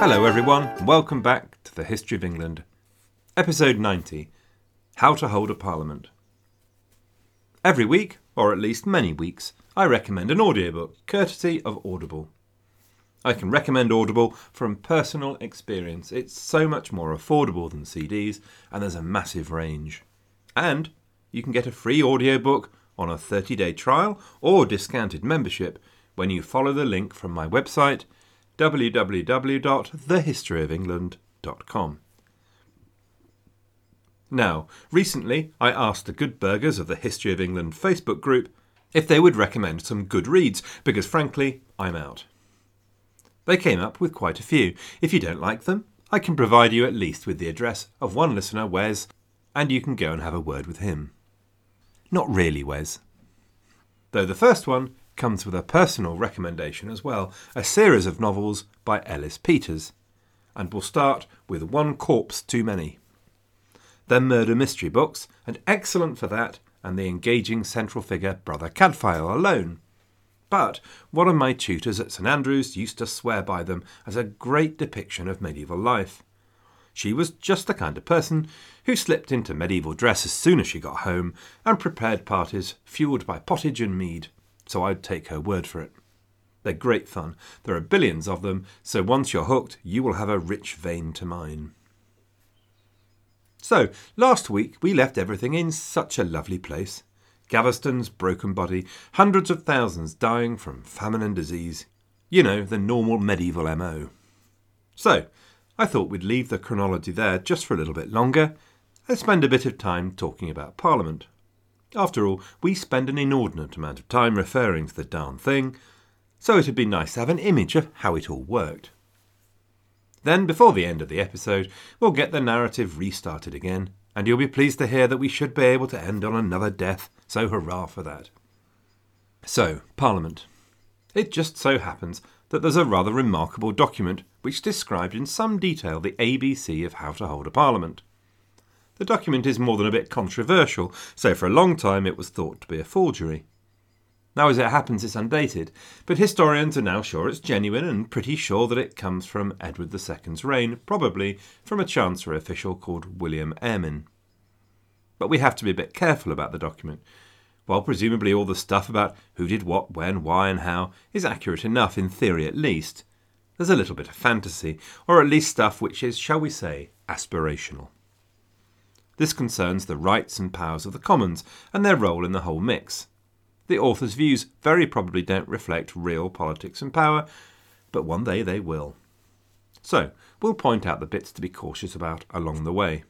Hello, everyone. Welcome back to the History of England. Episode 90 How to Hold a Parliament. Every week, or at least many weeks, I recommend an audiobook courtesy of Audible. I can recommend Audible from personal experience. It's so much more affordable than CDs, and there's a massive range. And you can get a free audiobook on a 30 day trial or discounted membership when you follow the link from my website www.thehistoryofengland.com. Now, recently I asked the good burghers of the History of England Facebook group if they would recommend some good reads, because frankly, I'm out. They came up with quite a few. If you don't like them, I can provide you at least with the address of one listener, Wes, and you can go and have a word with him. Not really, Wes. Though the first one comes with a personal recommendation as well a series of novels by Ellis Peters. And we'll start with One Corpse Too Many. They're murder mystery books, and excellent for that, and the engaging central figure, Brother Cadfael, alone. But one of my tutors at St Andrews used to swear by them as a great depiction of medieval life. She was just the kind of person who slipped into medieval dress as soon as she got home and prepared parties fueled by pottage and mead so I'd take her word for it. They're great fun. There are billions of them, so once you're hooked, you will have a rich vein to mine. So, last week we left everything in such a lovely place. Gaveston's broken body, hundreds of thousands dying from famine and disease. You know, the normal medieval MO. So, I thought we'd leave the chronology there just for a little bit longer and spend a bit of time talking about Parliament. After all, we spend an inordinate amount of time referring to the darn thing, so it'd be nice to have an image of how it all worked. Then, before the end of the episode, we'll get the narrative restarted again, and you'll be pleased to hear that we should be able to end on another death, so hurrah for that. So, Parliament. It just so happens that there's a rather remarkable document which described in some detail the ABC of how to hold a Parliament. The document is more than a bit controversial, so for a long time it was thought to be a forgery. Now, as it happens, it's undated, but historians are now sure it's genuine and pretty sure that it comes from Edward II's reign, probably from a Chancery official called William Airmyn. But we have to be a bit careful about the document. While presumably all the stuff about who did what, when, why, and how is accurate enough, in theory at least, there's a little bit of fantasy, or at least stuff which is, shall we say, aspirational. This concerns the rights and powers of the Commons and their role in the whole mix. The author's views very probably don't reflect real politics and power, but one day they will. So, we'll point out the bits to be cautious about along the way.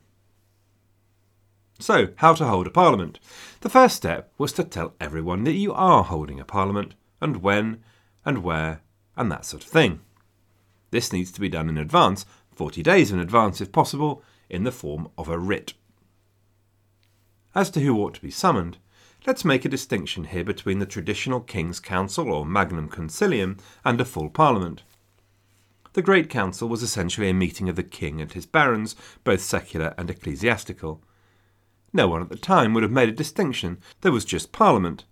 So, how to hold a parliament? The first step was to tell everyone that you are holding a parliament, and when, and where, and that sort of thing. This needs to be done in advance, 40 days in advance if possible, in the form of a writ. As to who ought to be summoned, let's make a distinction here between the traditional King's Council or Magnum Concilium and a full Parliament. The Great Council was essentially a meeting of the King and his barons, both secular and ecclesiastical. No one at the time would have made a distinction, there was just Parliament,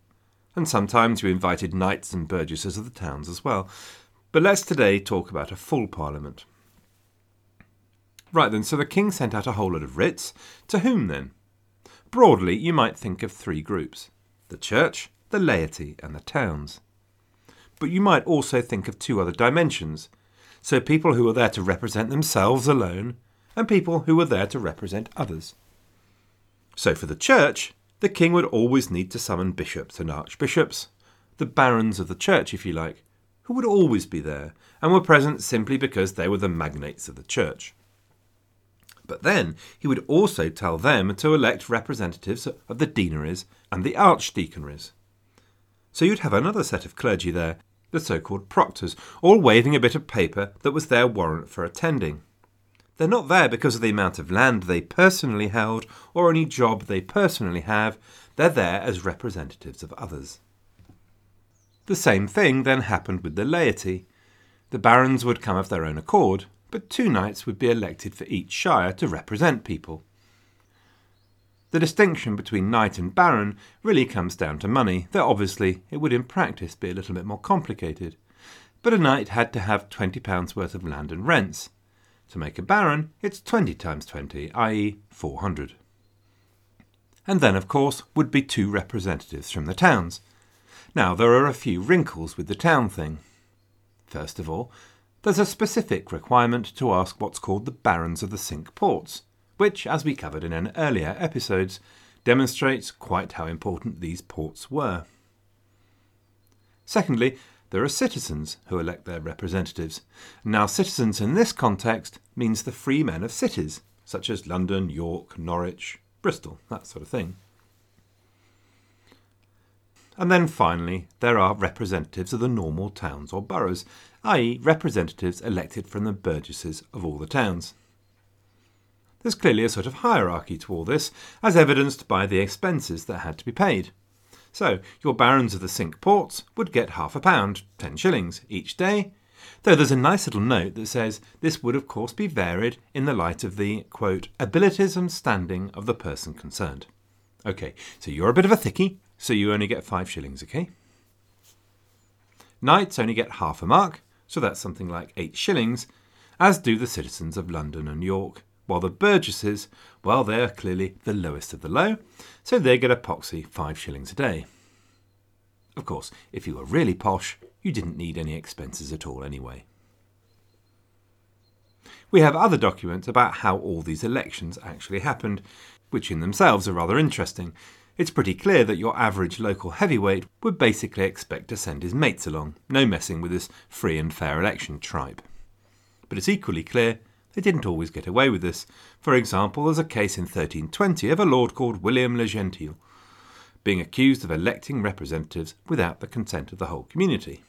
and sometimes you invited knights and burgesses of the towns as well. But let's today talk about a full Parliament. Right then, so the King sent out a whole lot of writs. To whom then? Broadly, you might think of three groups the church, the laity, and the towns. But you might also think of two other dimensions. So, people who are there to represent themselves alone, and people who are there to represent others. So, for the church, the king would always need to summon bishops and archbishops, the barons of the church, if you like, who would always be there and were present simply because they were the magnates of the church. But then he would also tell them to elect representatives of the deaneries and the archdeaconries. So you'd have another set of clergy there, the so called proctors, all waving a bit of paper that was their warrant for attending. They're not there because of the amount of land they personally held or any job they personally have, they're there as representatives of others. The same thing then happened with the laity. The barons would come of their own accord, but two knights would be elected for each shire to represent people. The distinction between knight and baron really comes down to money, though obviously it would in practice be a little bit more complicated. but a knight had to have £20 worth of land and rents. To make a baron, it's 20 times 20, i.e., 400. And then, of course, would be two representatives from the towns. Now, there are a few wrinkles with the town thing. First of all, there's a specific requirement to ask what's called the barons of the Cinque Ports, which, as we covered in an earlier episode, demonstrates quite how important these ports were. Secondly, there are citizens who elect their representatives. Now, citizens in this context means the free men of cities, such as London, York, Norwich, Bristol, that sort of thing. And then finally, there are representatives of the normal towns or boroughs, i.e., representatives elected from the burgesses of all the towns. There's clearly a sort of hierarchy to all this, as evidenced by the expenses that had to be paid. So, your barons of the Cinque Ports would get half a pound, ten shillings, each day, though there's a nice little note that says this would of course be varied in the light of the, quote, abilities and standing of the person concerned. Okay, so you're a bit of a thickie, so you only get five shillings, okay? Knights only get half a mark, so that's something like eight shillings, as do the citizens of London and York, while the burgesses, well, they're clearly the lowest of the low, so they get a poxy five shillings a day. Of course, if you were really posh, you didn't need any expenses at all anyway. We have other documents about how all these elections actually happened, which in themselves are rather interesting. It's pretty clear that your average local heavyweight would basically expect to send his mates along, no messing with this free and fair election tripe. But it's equally clear they didn't always get away with this. For example, there's a case in 1320 of a lord called William le Gentil being accused of electing representatives without the consent of the whole community.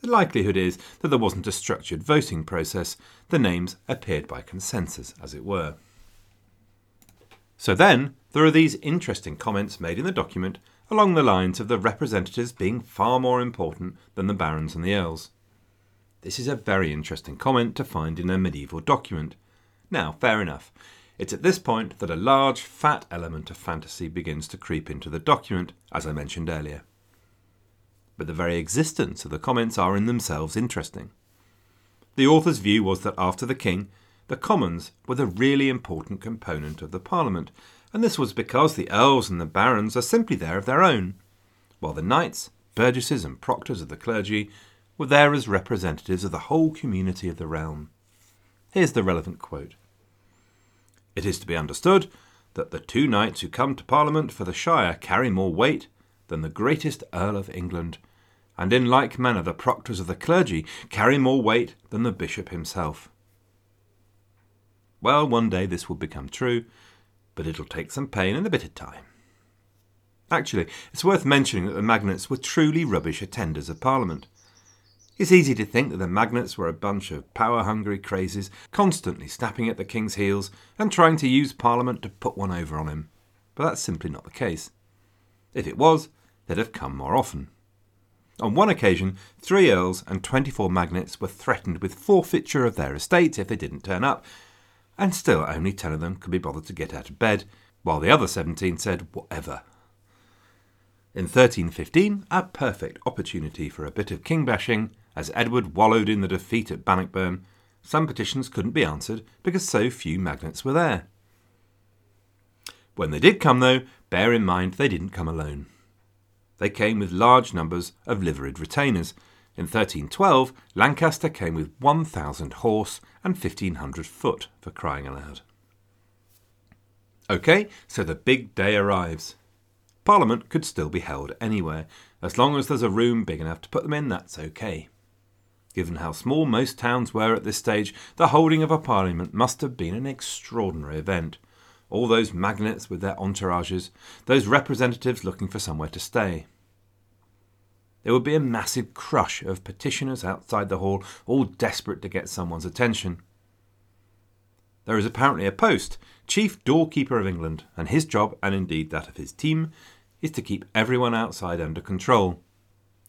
The likelihood is that there wasn't a structured voting process, the names appeared by consensus, as it were. So then, there are these interesting comments made in the document along the lines of the representatives being far more important than the barons and the earls. This is a very interesting comment to find in a medieval document. Now, fair enough. It's at this point that a large, fat element of fantasy begins to creep into the document, as I mentioned earlier. But the very existence of the comments are in themselves interesting. The author's view was that after the king, the commons were the really important component of the parliament, and this was because the earls and the barons are simply there of their own, while the knights, burgesses, and proctors of the clergy were there as representatives of the whole community of the realm. Here's the relevant quote It is to be understood that the two knights who come to Parliament for the shire carry more weight than the greatest Earl of England, and in like manner the proctors of the clergy carry more weight than the bishop himself. Well, one day this will become true, but it'll take some pain and a bit of time. Actually, it's worth mentioning that the magnates were truly rubbish attenders of Parliament. It's easy to think that the magnates were a bunch of power hungry crazies, constantly snapping at the king's heels and trying to use Parliament to put one over on him. But that's simply not the case. If it was, they'd have come more often. On one occasion, three earls and 24 magnates were threatened with forfeiture of their estates if they didn't turn up, and still only 10 of them could be bothered to get out of bed, while the other 17 said, whatever. In 1315, a perfect opportunity for a bit of king bashing, as Edward wallowed in the defeat at Bannockburn, some petitions couldn't be answered because so few magnates were there. When they did come, though, bear in mind they didn't come alone. They came with large numbers of liveried retainers. In 1312, Lancaster came with 1,000 horse and 1,500 foot, for crying aloud. OK, so the big day arrives. Parliament could still be held anywhere. As long as there's a room big enough to put them in, that's OK. Given how small most towns were at this stage, the holding of a parliament must have been an extraordinary event. All those magnates with their entourages, those representatives looking for somewhere to stay. There would be a massive crush of petitioners outside the hall, all desperate to get someone's attention. There is apparently a post, Chief Doorkeeper of England, and his job, and indeed that of his team, is to keep everyone outside under control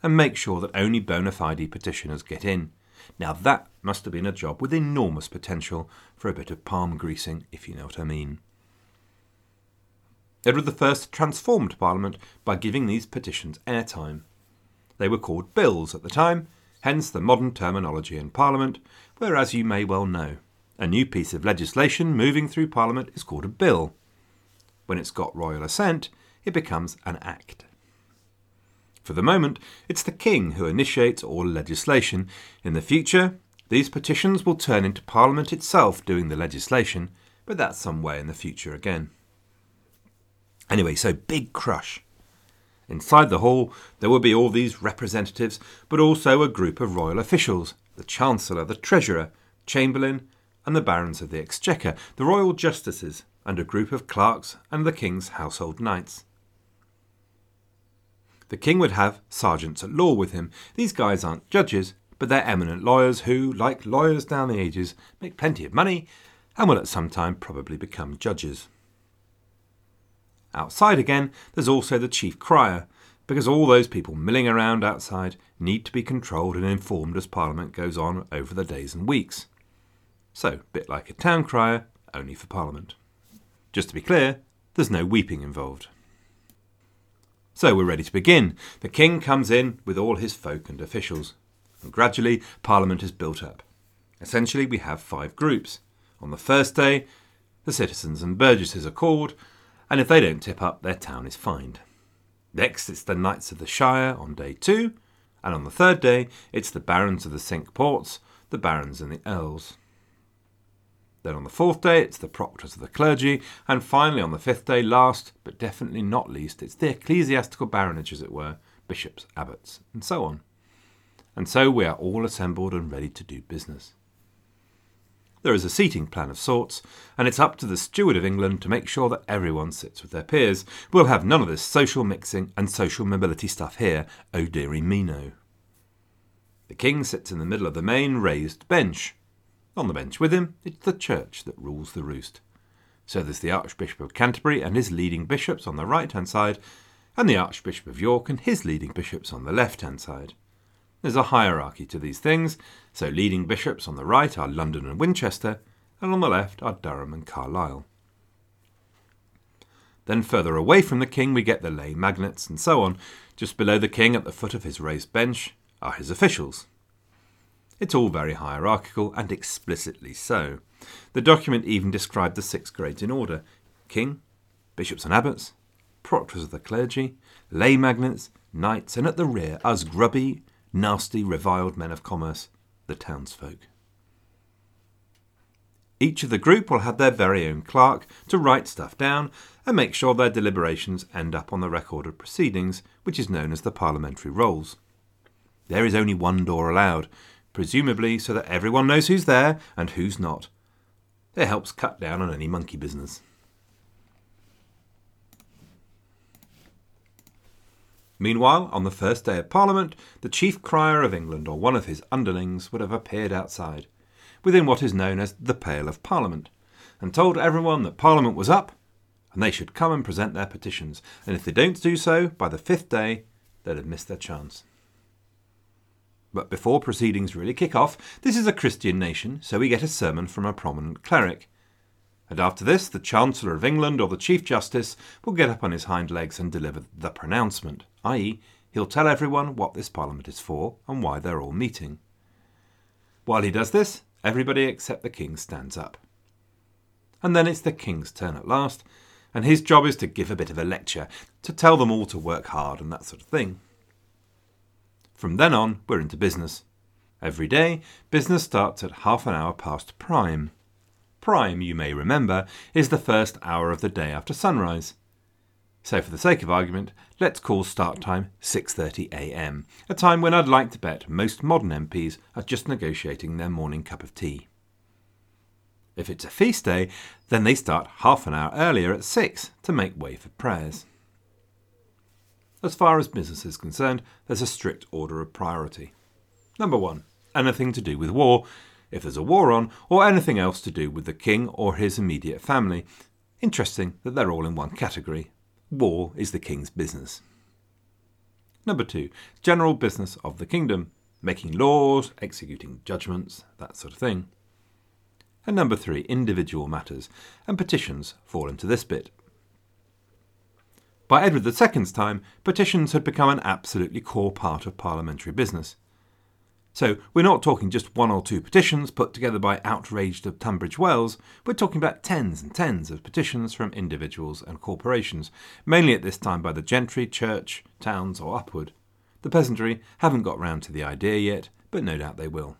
and make sure that only bona fide petitioners get in. Now, that must have been a job with enormous potential for a bit of palm greasing, if you know what I mean. Edward I transformed Parliament by giving these petitions airtime. They were called bills at the time, hence the modern terminology in Parliament, where, as you may well know, a new piece of legislation moving through Parliament is called a bill. When it's got royal assent, it becomes an act. For the moment, it's the King who initiates all legislation. In the future, these petitions will turn into Parliament itself doing the legislation, but that's some way in the future again. Anyway, so big crush. Inside the hall, there would be all these representatives, but also a group of royal officials the Chancellor, the Treasurer, Chamberlain, and the Barons of the Exchequer, the royal justices, and a group of clerks and the King's household knights. The king would have sergeants at law with him. These guys aren't judges, but they're eminent lawyers who, like lawyers down the ages, make plenty of money and will at some time probably become judges. Outside again, there's also the chief crier, because all those people milling around outside need to be controlled and informed as Parliament goes on over the days and weeks. So, bit like a town crier, only for Parliament. Just to be clear, there's no weeping involved. So we're ready to begin. The king comes in with all his folk and officials, and gradually Parliament is built up. Essentially, we have five groups. On the first day, the citizens and burgesses are called, and if they don't tip up, their town is fined. Next, it's the Knights of the Shire on day two, and on the third day, it's the Barons of the Cinque Ports, the Barons and the Earls. Then on the fourth day, it's the proctors of the clergy, and finally on the fifth day, last but definitely not least, it's the ecclesiastical baronage, as it were, bishops, abbots, and so on. And so we are all assembled and ready to do business. There is a seating plan of sorts, and it's up to the steward of England to make sure that everyone sits with their peers. We'll have none of this social mixing and social mobility stuff here, oh dearie me no. The king sits in the middle of the main raised bench. On the bench with him, it's the church that rules the roost. So there's the Archbishop of Canterbury and his leading bishops on the right hand side, and the Archbishop of York and his leading bishops on the left hand side. There's a hierarchy to these things, so leading bishops on the right are London and Winchester, and on the left are Durham and Carlisle. Then further away from the king we get the lay magnates and so on. Just below the king at the foot of his raised bench are his officials. It's all very hierarchical, and explicitly so. The document even described the six grades in order king, bishops and abbots, proctors of the clergy, lay magnates, knights, and at the rear, us grubby, nasty, reviled men of commerce, the townsfolk. Each of the group will have their very own clerk to write stuff down and make sure their deliberations end up on the record of proceedings, which is known as the parliamentary rolls. There is only one door allowed, presumably so that everyone knows who's there and who's not. It helps cut down on any monkey business. Meanwhile, on the first day of Parliament, the chief crier of England or one of his underlings would have appeared outside, within what is known as the Pale of Parliament, and told everyone that Parliament was up and they should come and present their petitions, and if they don't do so by the fifth day, they'd have missed their chance. But before proceedings really kick off, this is a Christian nation, so we get a sermon from a prominent cleric. And after this, the Chancellor of England or the Chief Justice will get up on his hind legs and deliver the pronouncement, i.e., he'll tell everyone what this Parliament is for and why they're all meeting. While he does this, everybody except the King stands up. And then it's the King's turn at last, and his job is to give a bit of a lecture, to tell them all to work hard and that sort of thing. From then on, we're into business. Every day, business starts at half an hour past prime. Prime, you may remember, is the first hour of the day after sunrise. So for the sake of argument, let's call start time 6:30 a.m., a time when I'd like to bet most modern MPs are just negotiating their morning cup of tea. If it's a feast day, then they start half an hour earlier at 6 to make way for prayers. As far as business is concerned, there's a strict order of priority. Number one, anything to do with war, if there's a war on, or anything else to do with the king or his immediate family. Interesting that they're all in one category. War is the king's business. Number two, general business of the kingdom, making laws, executing judgments, that sort of thing. And number three, individual matters, and petitions fall into this bit. By Edward II's time, petitions had become an absolutely core part of parliamentary business. So we're not talking just one or two petitions put together by outraged of Tunbridge Wells, we're talking about tens and tens of petitions from individuals and corporations, mainly at this time by the gentry, church, towns, or upward. The peasantry haven't got round to the idea yet, but no doubt they will.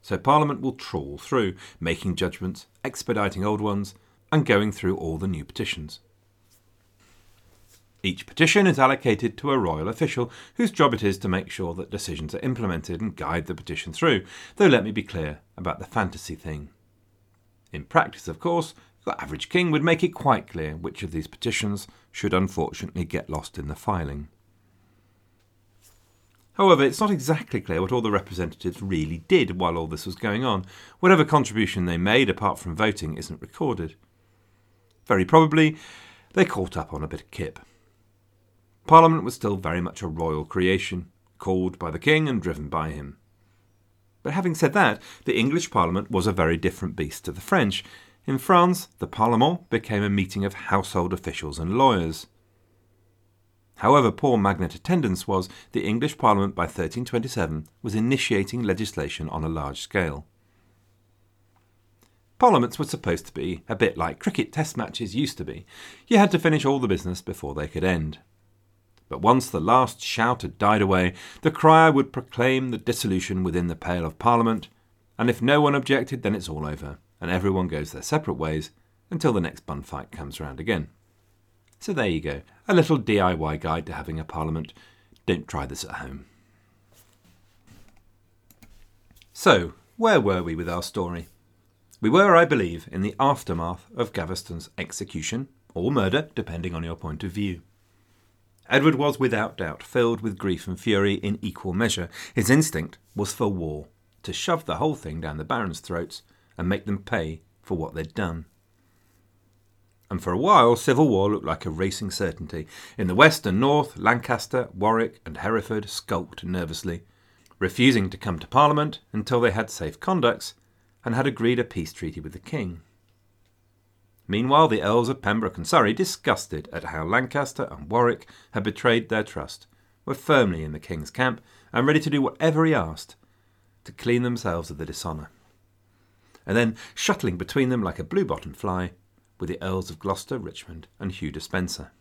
So Parliament will trawl through, making judgments, expediting old ones, and going through all the new petitions. Each petition is allocated to a royal official whose job it is to make sure that decisions are implemented and guide the petition through, though let me be clear about the fantasy thing. In practice, of course, the average king would make it quite clear which of these petitions should unfortunately get lost in the filing. However, it's not exactly clear what all the representatives really did while all this was going on. Whatever contribution they made apart from voting isn't recorded. Very probably, they caught up on a bit of kip. Parliament was still very much a royal creation, called by the king and driven by him. But having said that, the English Parliament was a very different beast to the French. In France, the Parlement became a meeting of household officials and lawyers. However poor magnet attendance was, the English Parliament by 1327 was initiating legislation on a large scale. Parliaments were supposed to be a bit like cricket test matches used to be. You had to finish all the business before they could end. But once the last shout had died away, the crier would proclaim the dissolution within the pale of Parliament, and if no one objected, then it's all over, and everyone goes their separate ways until the next bun fight comes round again. So there you go, a little DIY guide to having a Parliament. Don't try this at home. So, where were we with our story? We were, I believe, in the aftermath of Gaveston's execution, or murder, depending on your point of view. Edward was without doubt filled with grief and fury in equal measure. His instinct was for war, to shove the whole thing down the barons' throats and make them pay for what they'd done. And for a while, civil war looked like a racing certainty. In the west and north, Lancaster, Warwick, and Hereford skulked nervously, refusing to come to Parliament until they had safe conducts and had agreed a peace treaty with the King. Meanwhile, the Earls of Pembroke and Surrey, disgusted at how Lancaster and Warwick had betrayed their trust, were firmly in the King's camp and ready to do whatever he asked to clean themselves of the dishonour. And then, shuttling between them like a blue bottomed fly, were the Earls of Gloucester, Richmond, and Hugh Despenser.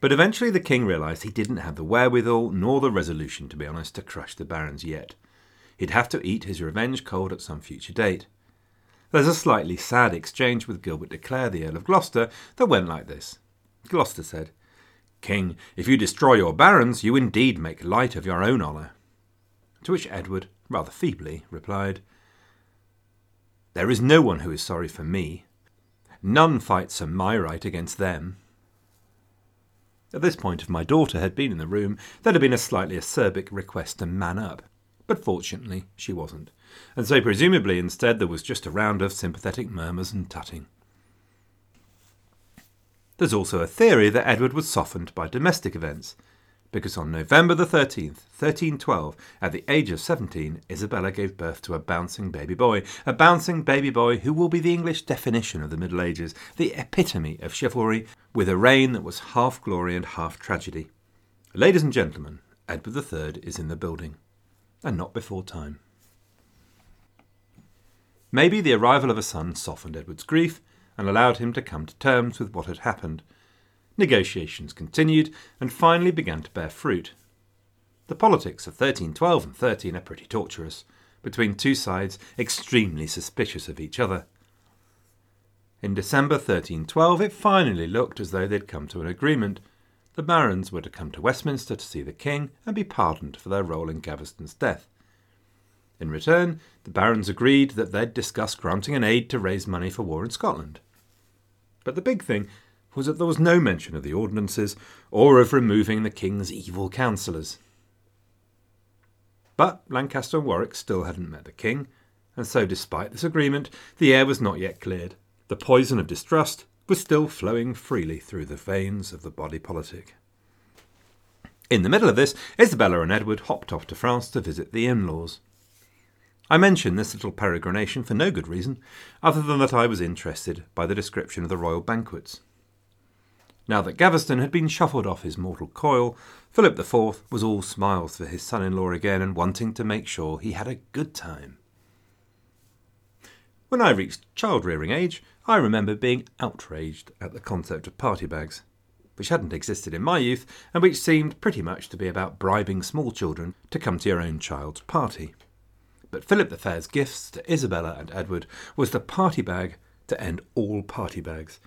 But eventually the king realised he didn't have the wherewithal nor the resolution, to be honest, to crush the barons yet. He'd have to eat his revenge cold at some future date. There's a slightly sad exchange with Gilbert de Clare, the Earl of Gloucester, that went like this. Gloucester said, King, if you destroy your barons, you indeed make light of your own honour. To which Edward, rather feebly, replied, There is no one who is sorry for me. None fights for my right against them. At this point, if my daughter had been in the room, there'd have been a slightly acerbic request to man up. But fortunately, she wasn't and so presumably instead there was just a round of sympathetic murmurs and tutting. There's also a theory that Edward was softened by domestic events, because on November the 13th, 1312, at the age of 17, Isabella gave birth to a bouncing baby boy, a bouncing baby boy who will be the English definition of the Middle Ages, the epitome of chivalry, with a reign that was half glory and half tragedy. Ladies and gentlemen, Edward III is in the building, and not before time. Maybe the arrival of a son softened Edward's grief and allowed him to come to terms with what had happened. Negotiations continued and finally began to bear fruit. The politics of 1312 and 13 are pretty tortuous, between two sides extremely suspicious of each other. In December 1312, it finally looked as though they'd come to an agreement. The barons were to come to Westminster to see the king and be pardoned for their role in Gaveston's death. In return, the barons agreed that they'd discuss granting an aid to raise money for war in Scotland. But the big thing was that there was no mention of the ordinances or of removing the king's evil counsellors. But Lancaster and Warwick still hadn't met the king, and so despite this agreement, the air was not yet cleared. The poison of distrust was still flowing freely through the veins of the body politic. In the middle of this, Isabella and Edward hopped off to France to visit the in laws. I mention this little peregrination for no good reason, other than that I was interested by the description of the royal banquets. Now that Gaveston had been shuffled off his mortal coil, Philip IV was all smiles for his son in law again and wanting to make sure he had a good time. When I reached child rearing age, I remember being outraged at the concept of party bags, which hadn't existed in my youth and which seemed pretty much to be about bribing small children to come to your own child's party. But Philip the Fair's gifts to Isabella and Edward was the party bag to end all party bags,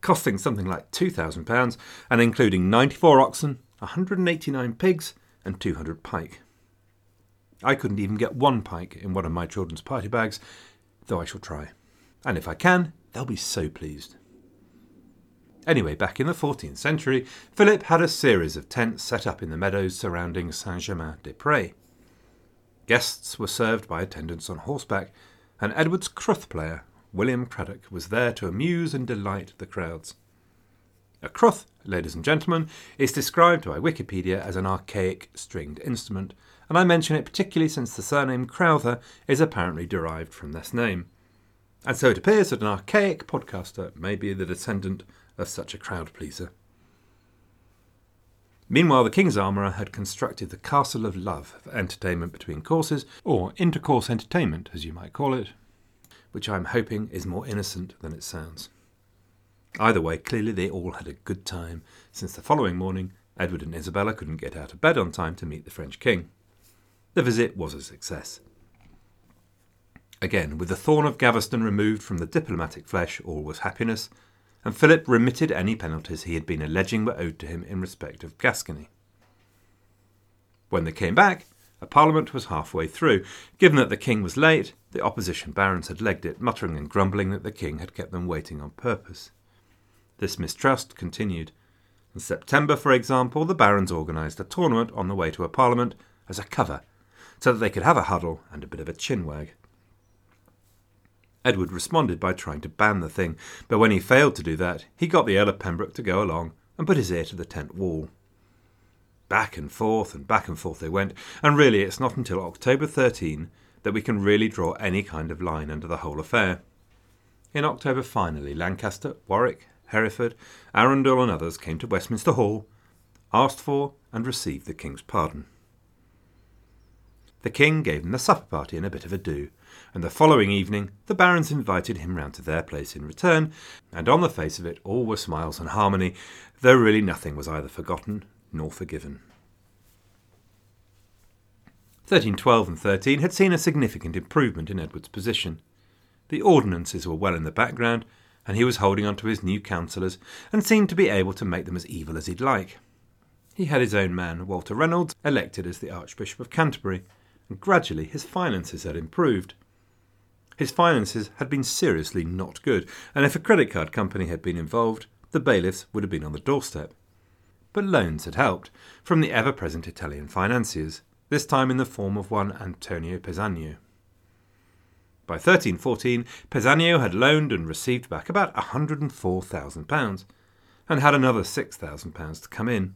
costing something like £2,000 and including 94 oxen, 189 pigs, and 200 pike. I couldn't even get one pike in one of my children's party bags, though I shall try. And if I can, they'll be so pleased. Anyway, back in the 14th century, Philip had a series of tents set up in the meadows surrounding Saint Germain des Prés. Guests were served by attendants on horseback, and Edward's crwth player, William Craddock, was there to amuse and delight the crowds. A crwth, ladies and gentlemen, is described by Wikipedia as an archaic stringed instrument, and I mention it particularly since the surname Crowther is apparently derived from this name. And so it appears that an archaic podcaster may be the descendant of such a crowd pleaser. Meanwhile, the King's Armourer had constructed the Castle of Love for entertainment between courses, or intercourse entertainment, as you might call it, which I'm hoping is more innocent than it sounds. Either way, clearly they all had a good time, since the following morning Edward and Isabella couldn't get out of bed on time to meet the French King. The visit was a success. Again, with the thorn of Gaveston removed from the diplomatic flesh, all was happiness, and Philip remitted any penalties he had been alleging were owed to him in respect of Gascony. When they came back, a parliament was halfway through. Given that the king was late, the opposition barons had legged it, muttering and grumbling that the king had kept them waiting on purpose. This mistrust continued. In September, for example, the barons organised a tournament on the way to a parliament as a cover, so that they could have a huddle and a bit of a chinwag. Edward responded by trying to ban the thing, but when he failed to do that, he got the Earl of Pembroke to go along and put his ear to the tent wall. Back and forth and back and forth they went, and really it's not until October 13 that we can really draw any kind of line under the whole affair. In October, finally, Lancaster, Warwick, Hereford, Arundel, and others came to Westminster Hall, asked for and received the King's pardon. The King gave them the supper party and a bit of a do, and the following evening the barons invited him round to their place in return, and on the face of it all were smiles and harmony, though really nothing was either forgotten nor forgiven. 1312 and 13 had seen a significant improvement in Edward's position. The ordinances were well in the background, and he was holding on to his new councillors and seemed to be able to make them as evil as he'd like. He had his own man, Walter Reynolds, elected as the Archbishop of Canterbury, and gradually his finances had improved. His finances had been seriously not good, and if a credit card company had been involved, the bailiffs would have been on the doorstep but loans had helped from the ever present Italian financiers, this time in the form of one Antonio Pessagno. By 1314, Pessagno had loaned and received back about £104,000 and had another £6,000 to come in.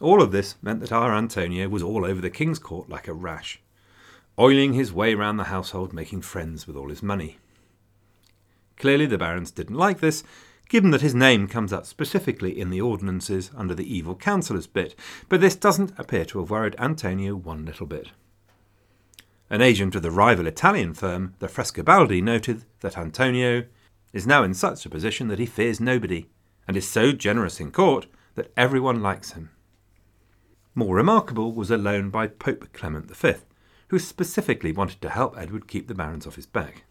All of this meant that our Antonio was all over the king's court like a rash, oiling his way round the household, making friends with all his money. Clearly, the barons didn't like this, given that his name comes up specifically in the ordinances under the evil counsellors bit, but this doesn't appear to have worried Antonio one little bit. An agent of the rival Italian firm, the Frescobaldi, noted that Antonio is now in such a position that he fears nobody, and is so generous in court that everyone likes him. More remarkable was a loan by Pope Clement V, who specifically wanted to help Edward keep the barons off his back.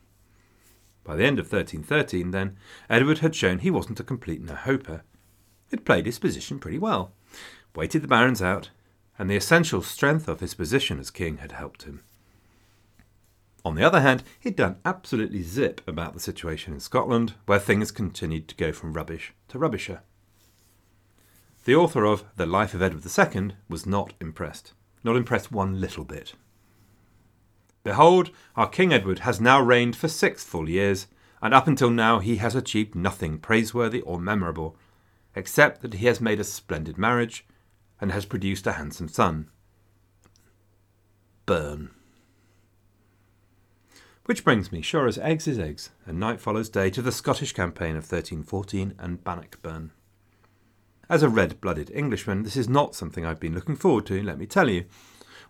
By the end of 1313, then, Edward had shown he wasn't a complete no-hoper. He'd played his position pretty well, waited the barons out, and the essential strength of his position as king had helped him. On the other hand, he'd done absolutely zip about the situation in Scotland, where things continued to go from rubbish to rubbisher. The author of The Life of Edward II was not impressed, not impressed one little bit. Behold, our King Edward has now reigned for six full years, and up until now he has achieved nothing praiseworthy or memorable, except that he has made a splendid marriage and has produced a handsome son. Burn. Which brings me, sure as eggs is eggs, and night follows day, to the Scottish campaign of 1314 and Bannockburn. As a red blooded Englishman, this is not something I've been looking forward to, let me tell you,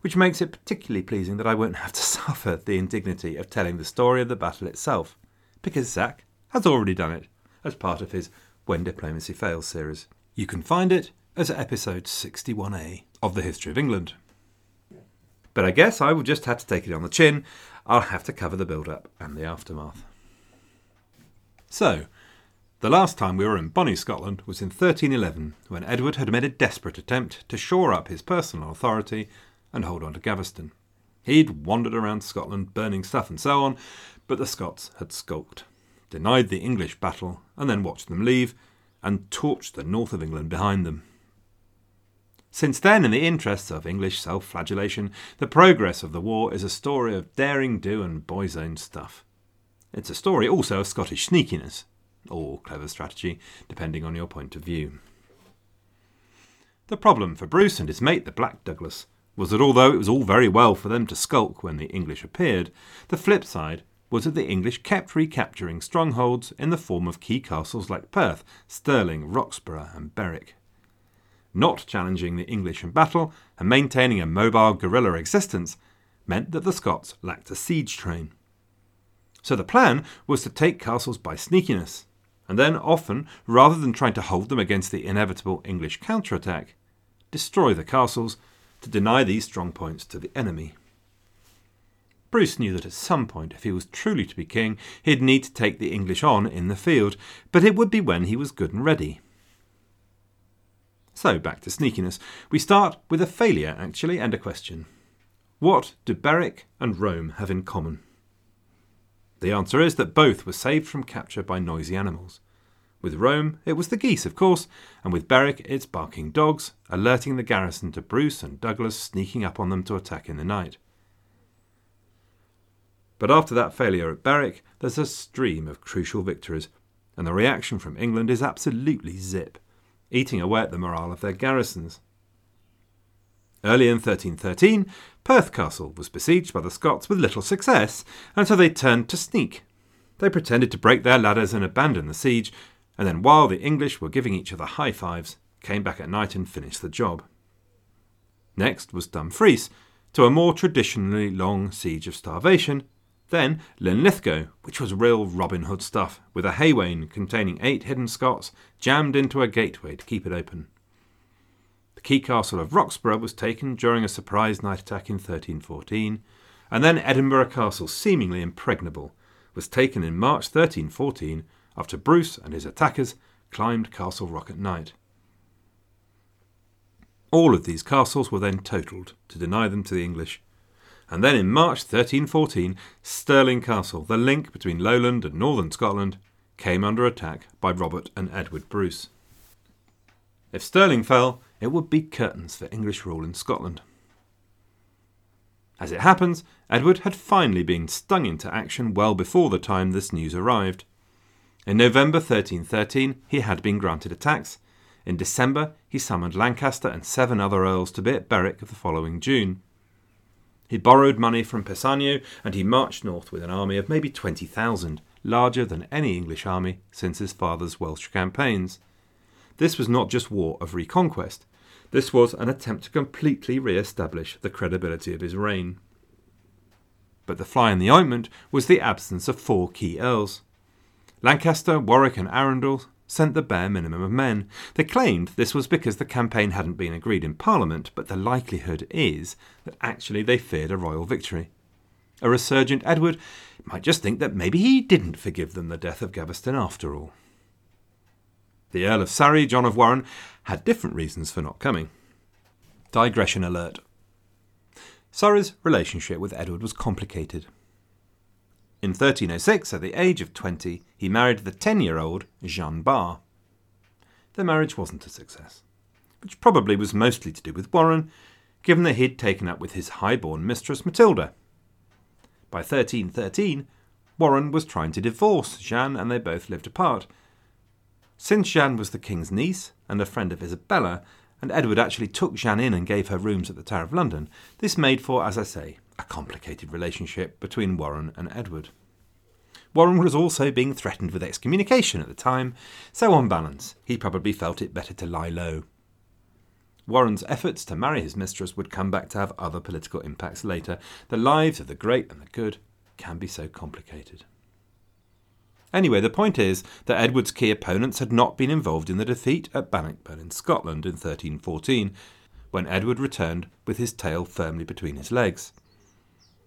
which makes it particularly pleasing that I won't have to suffer the indignity of telling the story of the battle itself, because Zach has already done it as part of his When Diplomacy Fails series. You can find it as episode 61A of the History of England. But I guess I will just have to take it on the chin. I'll have to cover the build up and the aftermath. So, the last time we were in Bonnie, Scotland was in 1311, when Edward had made a desperate attempt to shore up his personal authority and hold on to Gaveston. He'd wandered around Scotland burning stuff and so on, but the Scots had skulked, denied the English battle, and then watched them leave, and torched the north of England behind them. Since then, in the interests of English self flagellation, the progress of the war is a story of daring do and boy's own stuff. It's a story also of Scottish sneakiness, or clever strategy, depending on your point of view. The problem for Bruce and his mate, the Black Douglas, was that although it was all very well for them to skulk when the English appeared, the flip side was that the English kept recapturing strongholds in the form of key castles like Perth, Stirling, Roxburgh, and Berwick not challenging the English in battle and maintaining a mobile guerrilla existence meant that the Scots lacked a siege train. So the plan was to take castles by sneakiness, and then often, rather than trying to hold them against the inevitable English counterattack, destroy the castles to deny these strong points to the enemy. Bruce knew that at some point, if he was truly to be king, he'd need to take the English on in the field, but it would be when he was good and ready. So, back to sneakiness. We start with a failure, actually, and a question. What do Berwick and Rome have in common? The answer is that both were saved from capture by noisy animals. With Rome, it was the geese, of course, and with Berwick, its barking dogs, alerting the garrison to Bruce and Douglas sneaking up on them to attack in the night. But after that failure at Berwick, there's a stream of crucial victories, and the reaction from England is absolutely zip eating away at the morale of their garrisons. Early in 1313, Perth Castle was besieged by the Scots with little success, and so they turned to sneak. They pretended to break their ladders and abandon the siege, and then while the English were giving each other high fives, came back at night and finished the job. Next was Dumfries, to a more traditionally long siege of starvation, then Linlithgow, which was real Robin Hood stuff, with a haywain containing eight hidden Scots jammed into a gateway to keep it open. The key castle of Roxburgh was taken during a surprise night attack in 1314, and then Edinburgh Castle, seemingly impregnable, was taken in March 1314 after Bruce and his attackers climbed Castle Rock at night. All of these castles were then totalled to deny them to the English, and then in March 1314, Stirling Castle, the link between lowland and northern Scotland, came under attack by Robert and Edward Bruce. If Stirling fell, it would be curtains for English rule in Scotland. As it happens, Edward had finally been stung into action well before the time this news arrived. In November 1313, he had been granted a tax. In December, he summoned Lancaster and seven other earls to be at Berwick the following June. He borrowed money from Pessagno and he marched north with an army of maybe 20,000, larger than any English army since his father's Welsh campaigns. This was not just war of reconquest, this was an attempt to completely re establish the credibility of his reign. But the fly in the ointment was the absence of four key earls. Lancaster, Warwick, and Arundel sent the bare minimum of men. They claimed this was because the campaign hadn't been agreed in Parliament, but the likelihood is that actually they feared a royal victory. A resurgent Edward might just think that maybe he didn't forgive them the death of Gaveston after all. The Earl of Surrey, John of Warenne, had different reasons for not coming. Digression alert. Surrey's relationship with Edward was complicated. In 1306, at the age of 20, he married the 10 year old Jeanne Barre. Their marriage wasn't a success, which probably was mostly to do with Warenne, given that he'd taken up with his high-born mistress Matilda. By 1313, Warenne was trying to divorce Jeanne and they both lived apart. Since Jeanne was the king's niece and a friend of Isabella, and Edward actually took Jeanne in and gave her rooms at the Tower of London, this made for, as I say, a complicated relationship between Warenne and Edward. Warenne was also being threatened with excommunication at the time, so on balance, he probably felt it better to lie low. Warenne's efforts to marry his mistress would come back to have other political impacts later. The lives of the great and the good can be so complicated. Anyway, the point is that Edward's key opponents had not been involved in the defeat at Bannockburn in Scotland in 1314, when Edward returned with his tail firmly between his legs.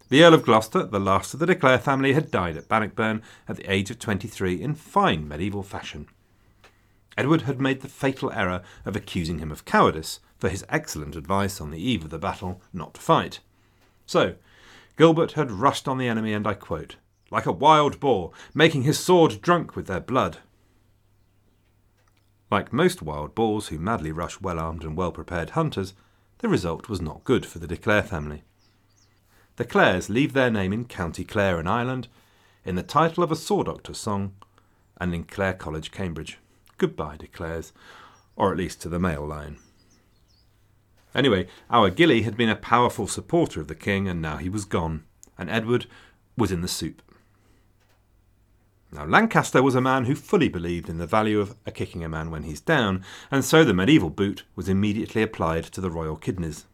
The Earl of Gloucester, the last of the De Clare family, had died at Bannockburn at the age of 23 in fine medieval fashion. Edward had made the fatal error of accusing him of cowardice for his excellent advice on the eve of the battle not to fight. So, Gilbert had rushed on the enemy, and I quote, like a wild boar, making his sword drunk with their blood. Like most wild boars who madly rush well armed and well prepared hunters, the result was not good for the De Clare family. The Clares leave their name in County Clare in Ireland, in the title of a Saw Doctor's song, and in Clare College, Cambridge. Goodbye, De Clares, or at least to the male line. Anyway, our Gilly had been a powerful supporter of the king, and now he was gone, and Edward was in the soup. Now, Lancaster was a man who fully believed in the value of a kicking a man when he's down, and so the medieval boot was immediately applied to the royal kidneys.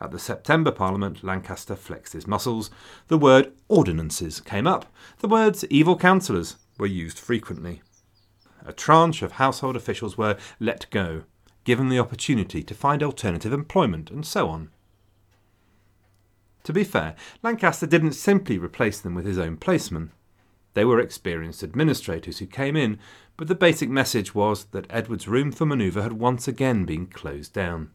At the September Parliament, Lancaster flexed his muscles. The word ordinances came up. The words evil counsellors were used frequently. A tranche of household officials were let go, given the opportunity to find alternative employment, and so on. To be fair, Lancaster didn't simply replace them with his own placemen. They were experienced administrators who came in, but the basic message was that Edward's room for manoeuvre had once again been closed down.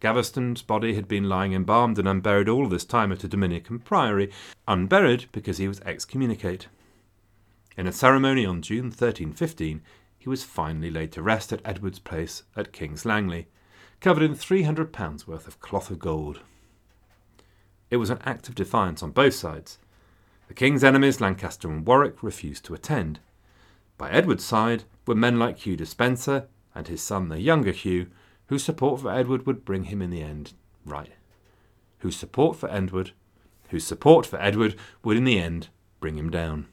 Gaveston's body had been lying embalmed and unburied all this time at a Dominican priory, unburied because he was excommunicate. In a ceremony on June 1315, he was finally laid to rest at Edward's place at King's Langley, covered in £300 worth of cloth of gold. It was an act of defiance on both sides. The king's enemies, Lancaster and Warwick, refused to attend. By Edward's side were men like Hugh Despenser and his son, the younger Hugh, whose support for Edward would bring him in the end right. Whose support for Edward, whose support for Edward would in the end bring him down.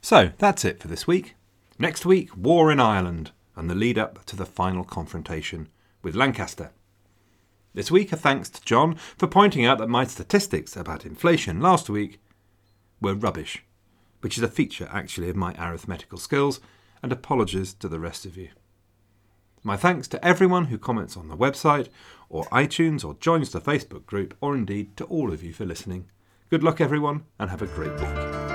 So that's it for this week. Next week, war in Ireland and the lead up to the final confrontation with Lancaster. This week, a thanks to John for pointing out that my statistics about inflation last week were rubbish, which is a feature actually of my arithmetical skills, and apologies to the rest of you. My thanks to everyone who comments on the website, or iTunes, or joins the Facebook group, or indeed to all of you for listening. Good luck, everyone, and have a great week.